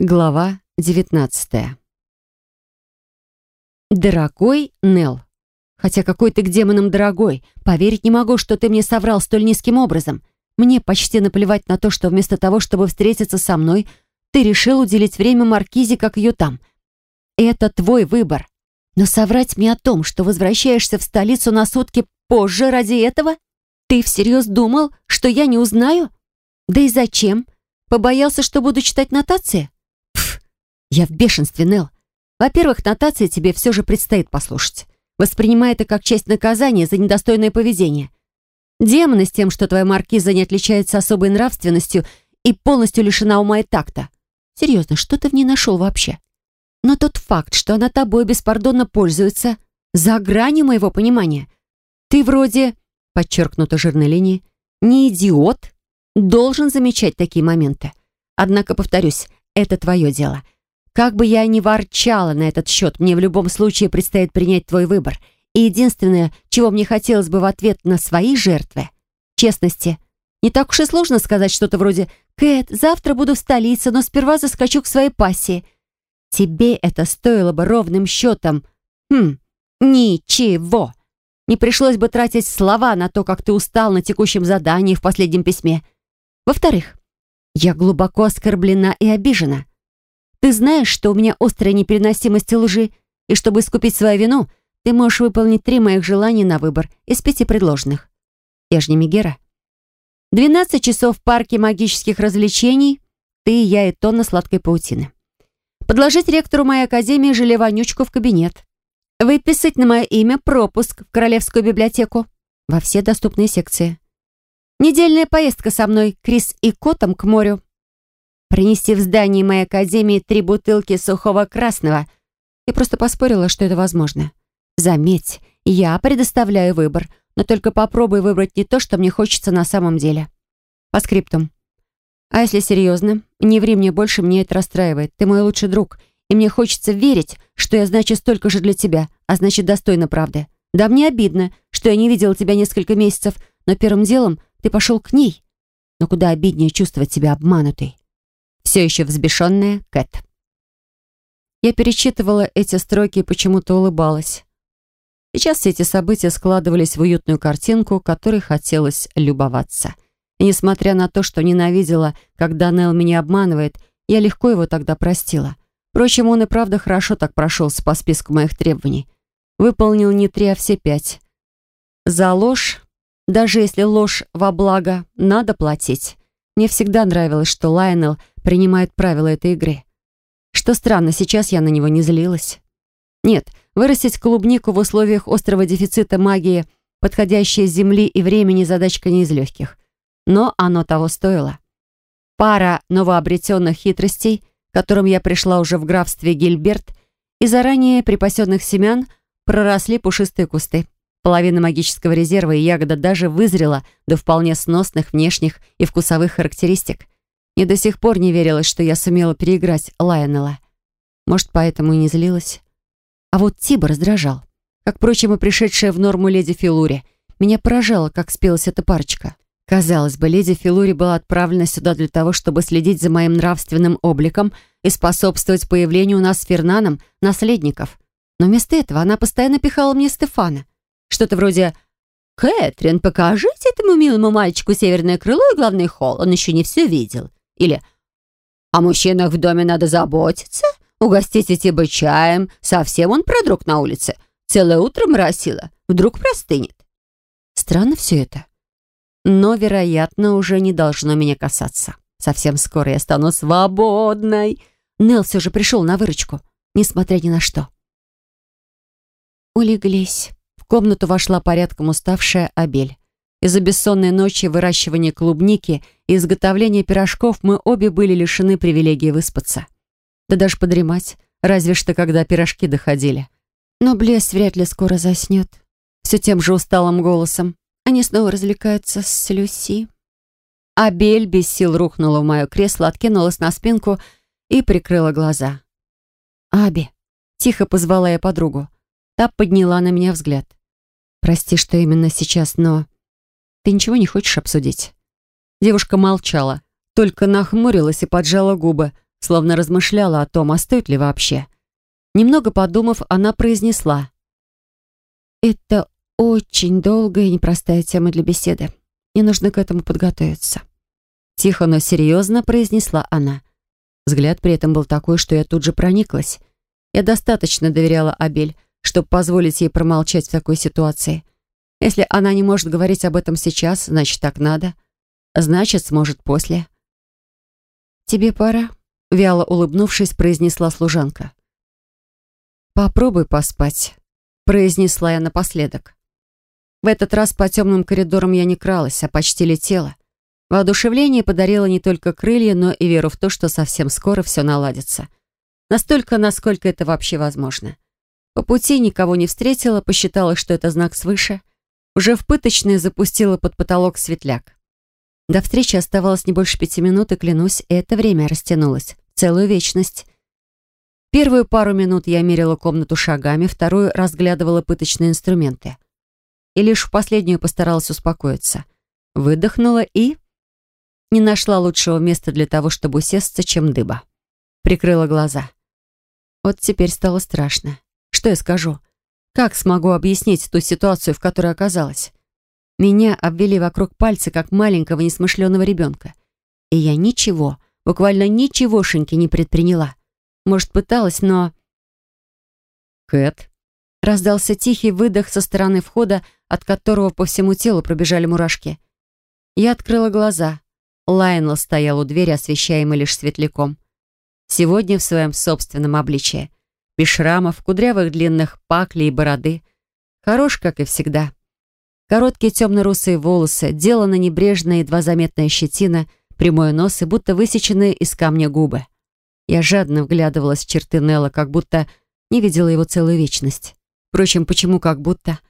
Глава 19 Дорогой Нел, хотя какой ты к демонам дорогой, поверить не могу, что ты мне соврал столь низким образом. Мне почти наплевать на то, что вместо того, чтобы встретиться со мной, ты решил уделить время Маркизе, как ее там. Это твой выбор. Но соврать мне о том, что возвращаешься в столицу на сутки позже ради этого? Ты всерьез думал, что я не узнаю? Да и зачем? Побоялся, что буду читать нотации? Я в бешенстве, Нел. Во-первых, нотации тебе все же предстоит послушать. Воспринимай это как часть наказания за недостойное поведение. Демоны с тем, что твоя маркиза не отличается особой нравственностью и полностью лишена ума и такта. Серьезно, что ты в ней нашел вообще? Но тот факт, что она тобой беспардонно пользуется, за гранью моего понимания. Ты вроде, подчеркнуто жирной линией, не идиот, должен замечать такие моменты. Однако, повторюсь, это твое дело. Как бы я ни ворчала на этот счет, мне в любом случае предстоит принять твой выбор. И единственное, чего мне хотелось бы в ответ на свои жертвы — честности. Не так уж и сложно сказать что-то вроде «Кэт, завтра буду в столице, но сперва заскочу к своей пассии». Тебе это стоило бы ровным счетом. Хм, ничего. Не пришлось бы тратить слова на то, как ты устал на текущем задании в последнем письме. Во-вторых, я глубоко оскорблена и обижена. Ты знаешь, что у меня острая непереносимость лжи, и чтобы искупить свою вину, ты можешь выполнить три моих желания на выбор из пяти предложенных. Я же не Мегера. 12 часов в парке магических развлечений, ты, я и тонна сладкой паутины. Подложить ректору моей академии желе-вонючку в кабинет. Выписать на мое имя пропуск в Королевскую библиотеку во все доступные секции. Недельная поездка со мной, Крис и Котом к морю. Принести в здании моей академии три бутылки сухого красного. Я просто поспорила, что это возможно. Заметь, я предоставляю выбор, но только попробуй выбрать не то, что мне хочется на самом деле. По скриптум. А если серьезно, не ври мне больше, мне это расстраивает. Ты мой лучший друг, и мне хочется верить, что я значу столько же для тебя, а значит, достойна правды. Да, мне обидно, что я не видела тебя несколько месяцев, но первым делом ты пошел к ней. Но куда обиднее чувствовать себя обманутой. Все еще взбешенная Кэт. Я перечитывала эти строки и почему-то улыбалась. Сейчас все эти события складывались в уютную картинку, которой хотелось любоваться. И несмотря на то, что ненавидела, когда Нел меня обманывает, я легко его тогда простила. Впрочем, он и правда хорошо так прошелся по списку моих требований. Выполнил не три, а все пять. За ложь даже если ложь во благо, надо платить. Мне всегда нравилось, что Лайонел принимает правила этой игры. Что странно, сейчас я на него не злилась. Нет, вырастить клубнику в условиях острого дефицита магии, подходящей земли и времени, задачка не из легких. Но оно того стоило. Пара новообретенных хитростей, которым я пришла уже в графстве Гильберт, и заранее припасенных семян проросли пушистые кусты. Половина магического резерва и ягода даже вызрела до вполне сносных внешних и вкусовых характеристик. Мне до сих пор не верилось, что я сумела переиграть Лайонела. Может, поэтому и не злилась. А вот Тиба раздражал. Как, впрочем, и пришедшая в норму леди Филури. Меня поражало, как спелась эта парочка. Казалось бы, леди Филури была отправлена сюда для того, чтобы следить за моим нравственным обликом и способствовать появлению у нас с Фернаном наследников. Но вместо этого она постоянно пихала мне Стефана — что-то вроде «Кэтрин, покажите этому милому мальчику северное крыло и главный холл, он еще не все видел». Или «О мужчинах в доме надо заботиться, угостите типа чаем, совсем он продруг на улице, целое утро моросило, вдруг простынет». Странно все это. Но, вероятно, уже не должно меня касаться. Совсем скоро я стану свободной. Нел все же пришел на выручку, несмотря ни на что. «Улеглись», в комнату вошла порядком уставшая Абель. Из-за бессонной ночи, выращивания клубники и изготовления пирожков мы обе были лишены привилегии выспаться. Да даже подремать, разве что когда пирожки доходили. Но Блес вряд ли скоро заснет. Все тем же усталым голосом. Они снова развлекаются с Люси. Абель без сил рухнула в мое кресло, откинулась на спинку и прикрыла глаза. «Аби!» — тихо позвала я подругу. Та подняла на меня взгляд. «Прости, что именно сейчас, но...» «Ты ничего не хочешь обсудить?» Девушка молчала, только нахмурилась и поджала губы, словно размышляла о том, а стоит ли вообще. Немного подумав, она произнесла. «Это очень долгая и непростая тема для беседы. Мне нужно к этому подготовиться». Тихо, но серьезно произнесла она. Взгляд при этом был такой, что я тут же прониклась. Я достаточно доверяла Абель, чтобы позволить ей промолчать в такой ситуации. Если она не может говорить об этом сейчас, значит, так надо. Значит, сможет после. «Тебе пора», — вяло улыбнувшись, произнесла служанка. «Попробуй поспать», — произнесла я напоследок. В этот раз по темным коридорам я не кралась, а почти летела. Воодушевление подарило не только крылья, но и веру в то, что совсем скоро все наладится. Настолько, насколько это вообще возможно. По пути никого не встретила, посчитала, что это знак свыше. Уже в пыточной запустила под потолок светляк. До встречи оставалось не больше пяти минут, и, клянусь, это время растянулось. Целую вечность. Первую пару минут я мерила комнату шагами, вторую разглядывала пыточные инструменты. И лишь в последнюю постаралась успокоиться. Выдохнула и... Не нашла лучшего места для того, чтобы усесться, чем дыба. Прикрыла глаза. Вот теперь стало страшно. Что я скажу? Как смогу объяснить ту ситуацию, в которой оказалась? Меня обвели вокруг пальца, как маленького несмышленого ребенка. И я ничего, буквально ничегошеньки не предприняла. Может, пыталась, но... «Кэт?» Раздался тихий выдох со стороны входа, от которого по всему телу пробежали мурашки. Я открыла глаза. Лайнел стоял у двери, освещаемый лишь светляком. Сегодня в своем собственном обличье. Без шрамов, кудрявых длинных паклей и бороды. Хорош, как и всегда. Короткие темно-русые волосы, делана небрежная едва заметная щетина, прямой нос и будто высеченные из камня губы. Я жадно вглядывалась в черты Нелла, как будто не видела его целую вечность. Впрочем, почему как будто?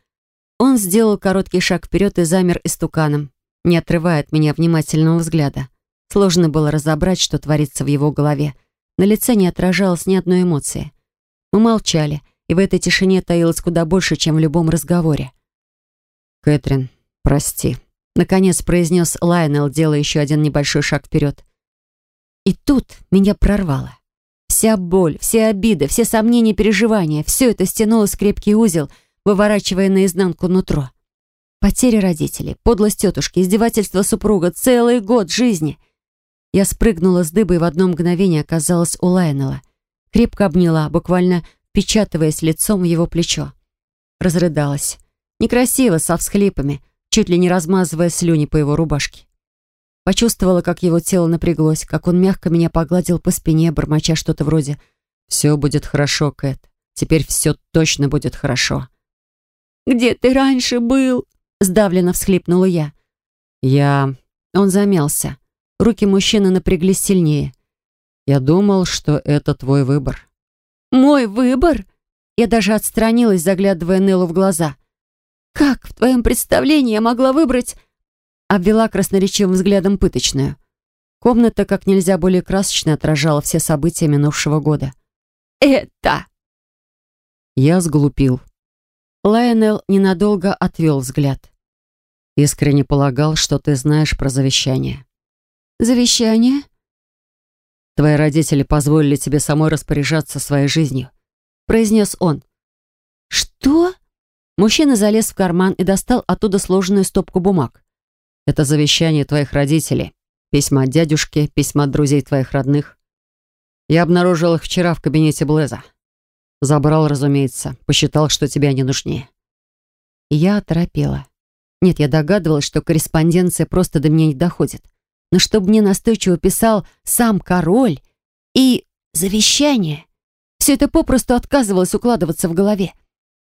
Он сделал короткий шаг вперед и замер истуканом, не отрывая от меня внимательного взгляда. Сложно было разобрать, что творится в его голове. На лице не отражалось ни одной эмоции. Мы молчали, и в этой тишине таилось куда больше, чем в любом разговоре. «Кэтрин, прости», — наконец произнес Лайнел, делая еще один небольшой шаг вперед. И тут меня прорвало. Вся боль, все обиды, все сомнения и переживания, все это стянулось в крепкий узел, выворачивая наизнанку нутро. Потеря родителей, подлость тетушки, издевательство супруга, целый год жизни. Я спрыгнула с дыбы и в одно мгновение оказалась у Лайнела. Крепко обняла, буквально впечатываясь лицом в его плечо. Разрыдалась. Некрасиво, со всхлипами, чуть ли не размазывая слюни по его рубашке. Почувствовала, как его тело напряглось, как он мягко меня погладил по спине, бормоча что-то вроде «Все будет хорошо, Кэт. Теперь все точно будет хорошо». «Где ты раньше был?» — сдавленно всхлипнула я. «Я...» Он замялся. Руки мужчины напряглись сильнее. «Я думал, что это твой выбор». «Мой выбор?» Я даже отстранилась, заглядывая Неллу в глаза. «Как в твоем представлении я могла выбрать обвела красноречивым взглядом пыточную. Комната как нельзя более красочно отражала все события минувшего года. «Это...» Я сглупил. Лайонел ненадолго отвел взгляд. Искренне полагал, что ты знаешь про завещание. «Завещание?» «Твои родители позволили тебе самой распоряжаться своей жизнью», произнес он. «Что?» Мужчина залез в карман и достал оттуда сложенную стопку бумаг. Это завещание твоих родителей. Письма от дядюшки, письма от друзей твоих родных. Я обнаружил их вчера в кабинете Блеза. Забрал, разумеется. Посчитал, что тебе они нужнее. Я оторопела. Нет, я догадывалась, что корреспонденция просто до меня не доходит. Но чтобы мне настойчиво писал сам король и завещание, все это попросту отказывалось укладываться в голове.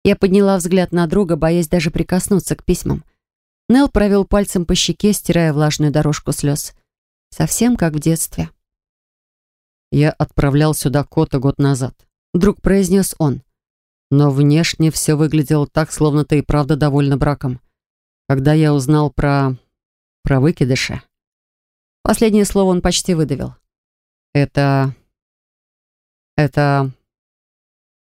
Я подняла взгляд на друга, боясь даже прикоснуться к письмам. Нел провел пальцем по щеке, стирая влажную дорожку слез. Совсем как в детстве. «Я отправлял сюда кота год назад», — вдруг произнес он. «Но внешне все выглядело так, словно ты и правда довольна браком. Когда я узнал про... про выкидыша...» Последнее слово он почти выдавил. «Это... это...»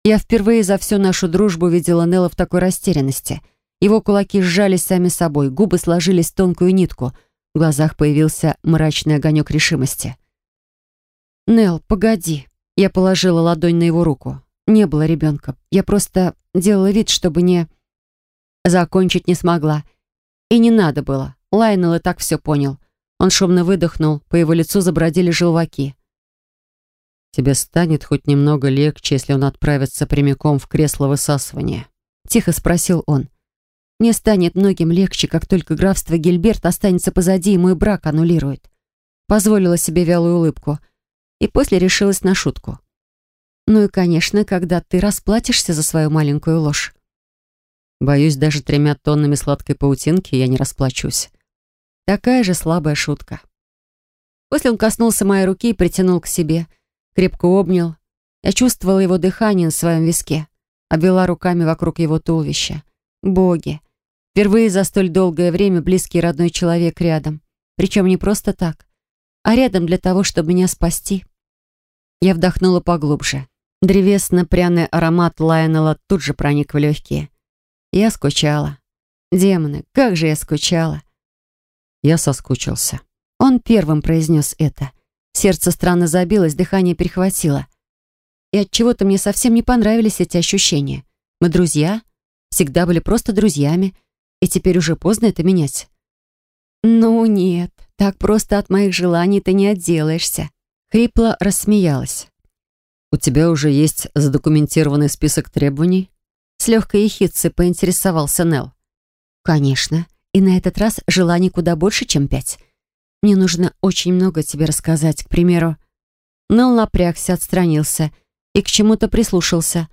Я впервые за всю нашу дружбу видела Нелла в такой растерянности — его кулаки сжались сами собой, губы сложились в тонкую нитку. В глазах появился мрачный огонек решимости. Нел, погоди. Я положила ладонь на его руку. Не было ребенка. Я просто делала вид, чтобы не... Закончить не смогла. И не надо было. Лайнел и так все понял. Он шумно выдохнул, по его лицу забродили желваки. «Тебе станет хоть немного легче, если он отправится прямиком в кресло высасывания?» Тихо спросил он. «Мне станет многим легче, как только графство Гильберт останется позади и мой брак аннулирует». Позволила себе вялую улыбку. И после решилась на шутку. «Ну и, конечно, когда ты расплатишься за свою маленькую ложь». Боюсь, даже тремя тоннами сладкой паутинки я не расплачусь. Такая же слабая шутка. После он коснулся моей руки и притянул к себе. Крепко обнял. Я чувствовала его дыхание на своем виске. Обвела руками вокруг его туловища. Боги. Впервые за столь долгое время близкий родной человек рядом. Причем не просто так, а рядом для того, чтобы меня спасти. Я вдохнула поглубже. Древесно-пряный аромат Лайонела тут же проник в легкие. Я скучала. Демоны, как же я скучала. Я соскучился. Он первым произнес это. Сердце странно забилось, дыхание перехватило. И от чего то мне совсем не понравились эти ощущения. Мы друзья, всегда были просто друзьями, и теперь уже поздно это менять. «Ну нет, так просто от моих желаний ты не отделаешься», — хрипло рассмеялась. «У тебя уже есть задокументированный список требований?» С легкой ехидцей поинтересовался Нел. «Конечно. И на этот раз желаний куда больше, чем пять. Мне нужно очень много тебе рассказать. К примеру...» Нел напрягся, отстранился и к чему-то прислушался.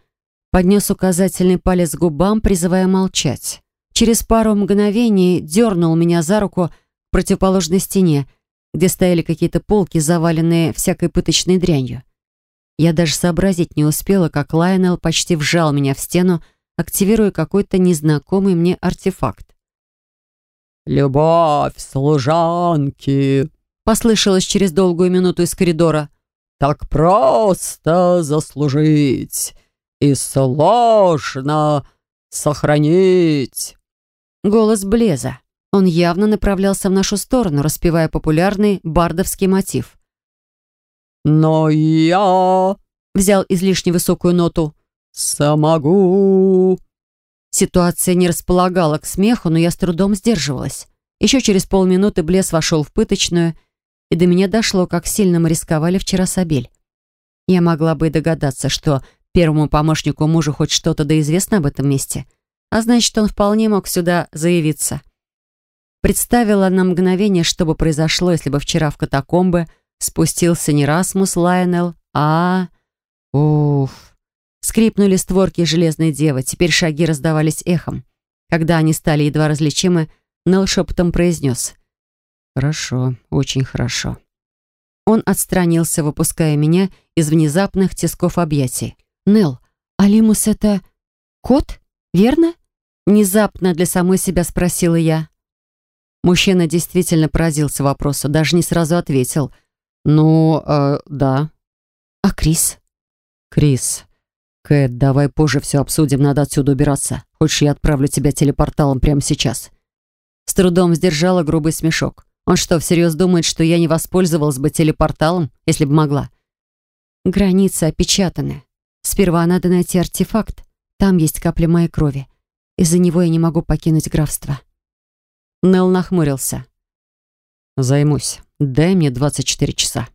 Поднес указательный палец к губам, призывая молчать. Через пару мгновений дернул меня за руку к противоположной стене, где стояли какие-то полки, заваленные всякой пыточной дрянью. Я даже сообразить не успела, как Лайонел почти вжал меня в стену, активируя какой-то незнакомый мне артефакт. «Любовь служанки!» послышалось через долгую минуту из коридора. «Так просто заслужить и сложно сохранить!» Голос Блеза. Он явно направлялся в нашу сторону, распевая популярный бардовский мотив. Но я взял излишне высокую ноту. Самогу. Ситуация не располагала к смеху, но я с трудом сдерживалась. Еще через полминуты Блес вошел в пыточную, и до меня дошло, как сильно мы рисковали вчера с Абель. Я могла бы и догадаться, что первому помощнику мужа хоть что-то да известно об этом месте, а значит, он вполне мог сюда заявиться. Представила на мгновение, что бы произошло, если бы вчера в катакомбы Спустился не Расмус Лайонел, а... Уф. Скрипнули створки железной девы, теперь шаги раздавались эхом. Когда они стали едва различимы, Нел шепотом произнес. «Хорошо, очень хорошо». Он отстранился, выпуская меня из внезапных тисков объятий. «Нел, Алимус — это кот, верно?» Внезапно для самой себя спросила я. Мужчина действительно поразился вопросу, даже не сразу ответил — «Ну, э, да». «А Крис?» «Крис. Кэт, давай позже все обсудим, надо отсюда убираться. Хочешь, я отправлю тебя телепорталом прямо сейчас?» С трудом сдержала грубый смешок. Он что, всерьез думает, что я не воспользовалась бы телепорталом, если бы могла? Границы опечатаны. Сперва надо найти артефакт. Там есть капля моей крови. Из-за него я не могу покинуть графство. Нел нахмурился. «Займусь. Дай мне 24 часа».